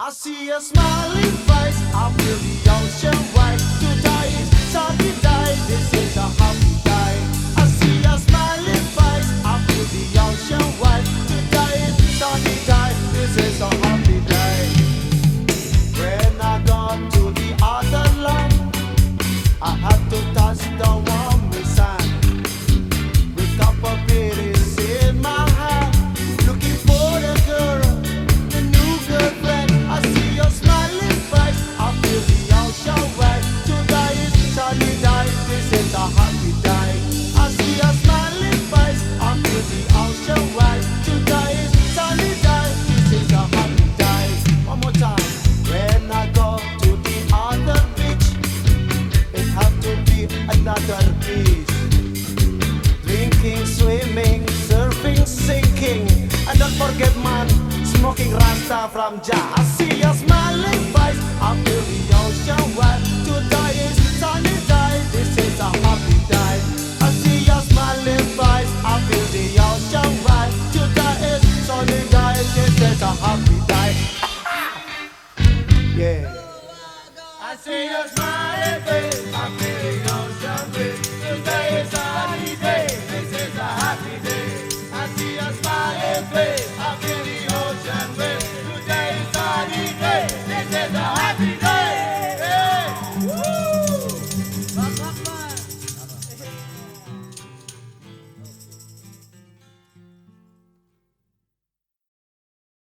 I see a smiling face, I really king Rasta from Jah. I see a smiling face up to the ocean well. Today is sunny day, this is a happy day. I see a smiling face I feel the ocean well. Today is sunny day, this is a happy day. Yeah. I see a smiling.